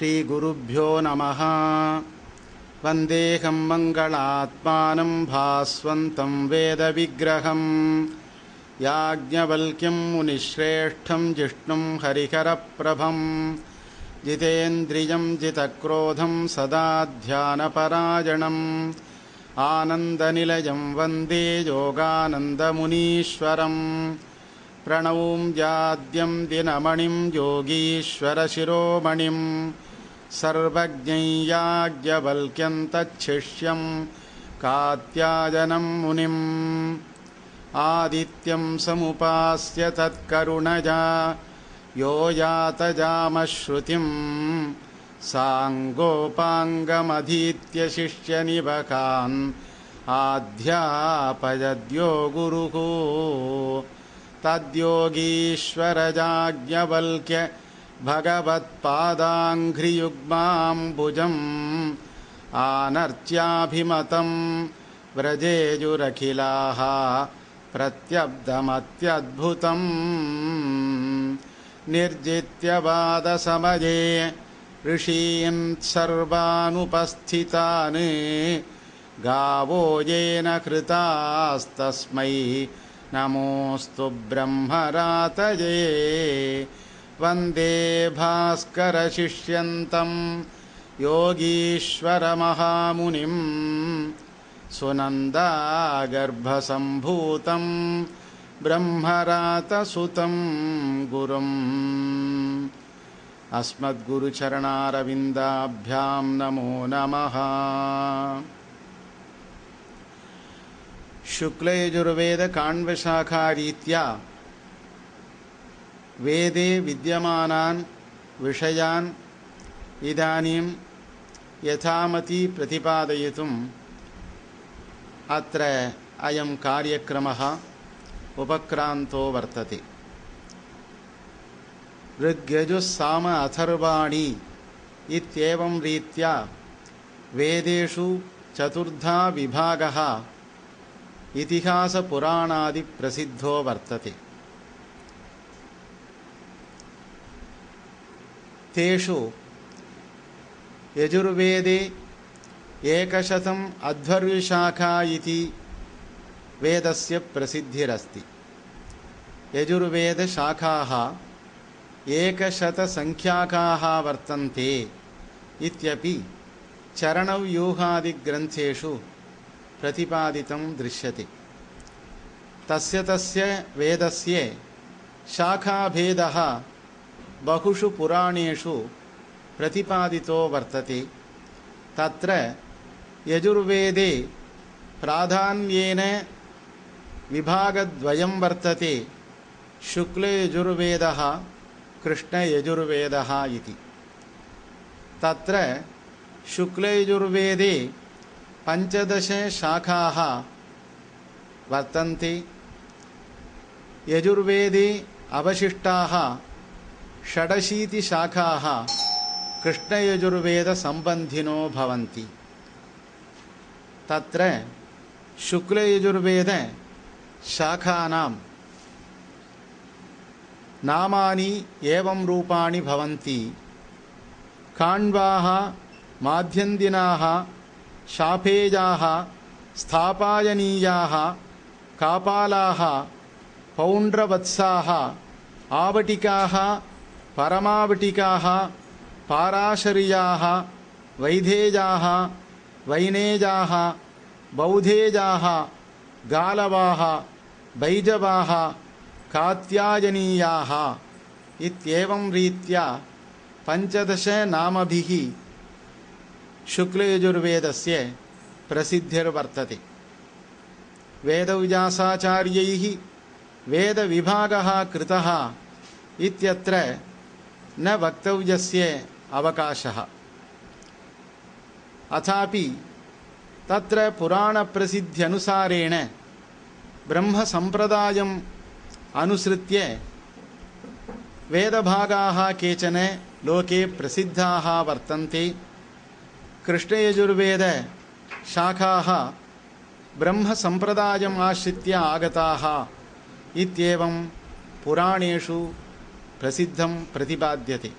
श्रीगुरुभ्यो नमः। वन्देऽहं मङ्गलात्मानं भास्वन्तं वेदविग्रहं याज्ञवल्क्यं मुनिश्रेष्ठं जिष्णुं हरिहरप्रभं जितेन्द्रियं जितक्रोधं सदा ध्यानपरायणम्। आनन्दनिलयं वन्दे योगानन्दमुनीश्वरम्। प्रणौम्याद्यं दिनमणिं योगीश्वरशिरोमणिं सर्वज्ञय्याज्ञवल्क्यन्तच्छिष्यं कात्यायनं मुनिम्। आदित्यं समुपास्य तत्करुणया यो यातजामश्रुतिं साङ्गोपाङ्गमधीत्य शिष्यनिबकान् आध्यापयद्यो गुरुः। तद्योगीश्वरजाज्ञवल्क्य भगवत्पादाङ्घ्रियुग्माम्बुजम् आनर्च्याभिमतं व्रजेयुरखिलाः प्रत्यब्दमत्यद्भुतम् निर्जित्यवादसमये ऋषीन् सर्वानुपस्थितान् गावो येन कृतास्तस्मै नमोऽस्तु ब्रह्मरातये वन्दे भास्करशिष्यन्तं योगीश्वरमहामुनिं सुनन्दागर्भसम्भूतं ब्रह्मरातसुतं गुरुम् अस्मद्गुरुचरणारविन्दाभ्यां नमो नमः। शुक्लयजुर्वेद काण्वशाखारीत्या वेदे विद्यमानान् विषयान् इदानीं यथामति प्रतिपादयितुम् अत्र अयं कार्यक्रमः उपक्रान्तो वर्तते। ऋग्यजुस्साम अथर्वाणि इत्येवं रीत्या वेदेषु चतुर्धा विभागः इतिहासपुराणादिप्रसिद्धो वर्तते। तेषु यजुर्वेदे एकशतम् अध्वर्युशाखा इति वेदस्य प्रसिद्धिरस्ति। यजुर्वेदशाखाः एकशतसङ्ख्याकाः वर्तन्ते इत्यपि चरणव्यूहादिग्रन्थेषु प्रतिपादितं दृश्यते। तस्य तस्य वेदस्य शाखाभेदः बहुषु पुराणेषु प्रतिपादितो वर्तते। तत्र यजुर्वेदे प्राधान्येन विभागद्वयं वर्तते, शुक्लयजुर्वेदः, कृष्णयजुर्वेदः इति। तत्र शुक्लयजुर्वेदे पञ्चदशशाखाः वर्तन्ते। यजुर्वेदे अवशिष्टाः षडशीतिशाखाः कृष्णयजुर्वेदसम्बन्धिनो भवन्ति। तत्र शुक्लयजुर्वेदशाखानां नामानि एवं रूपाणि भवन्ति। काण्वाः माध्यन्दिनाः, शाफेजाः, स्थापायनीयाः, कापालाः, पौण्ड्रवत्साः, आवटिकाः परमावटिकाः पाराशर्याः वैधेजाः वैनेजाः बौधेजाः गालवाः बैजवाः कात्यायनीयाः इत्येवं रीत्या पञ्चदशनामभिः शुक्लयजुर्वेदस्य प्रसिद्धिर्वर्तते। वेदव्यासाचार्यैः वेदविभागः कृतः इत्यत्र न वक्तव्यस्य अवकाशः। अथापि तत्र पुराणप्रसिद्ध्यनुसारेण ब्रह्मसम्प्रदायम् अनुसृत्य वेदभागाः केचन लोके प्रसिद्धाः वर्तन्ते। कृष्णयजुर्वेदशाखाः ब्रह्मसम्प्रदायम् आश्रित्य आगताः इत्येवं पुराणेषु प्रसिद्धं प्रतिपाद्यते।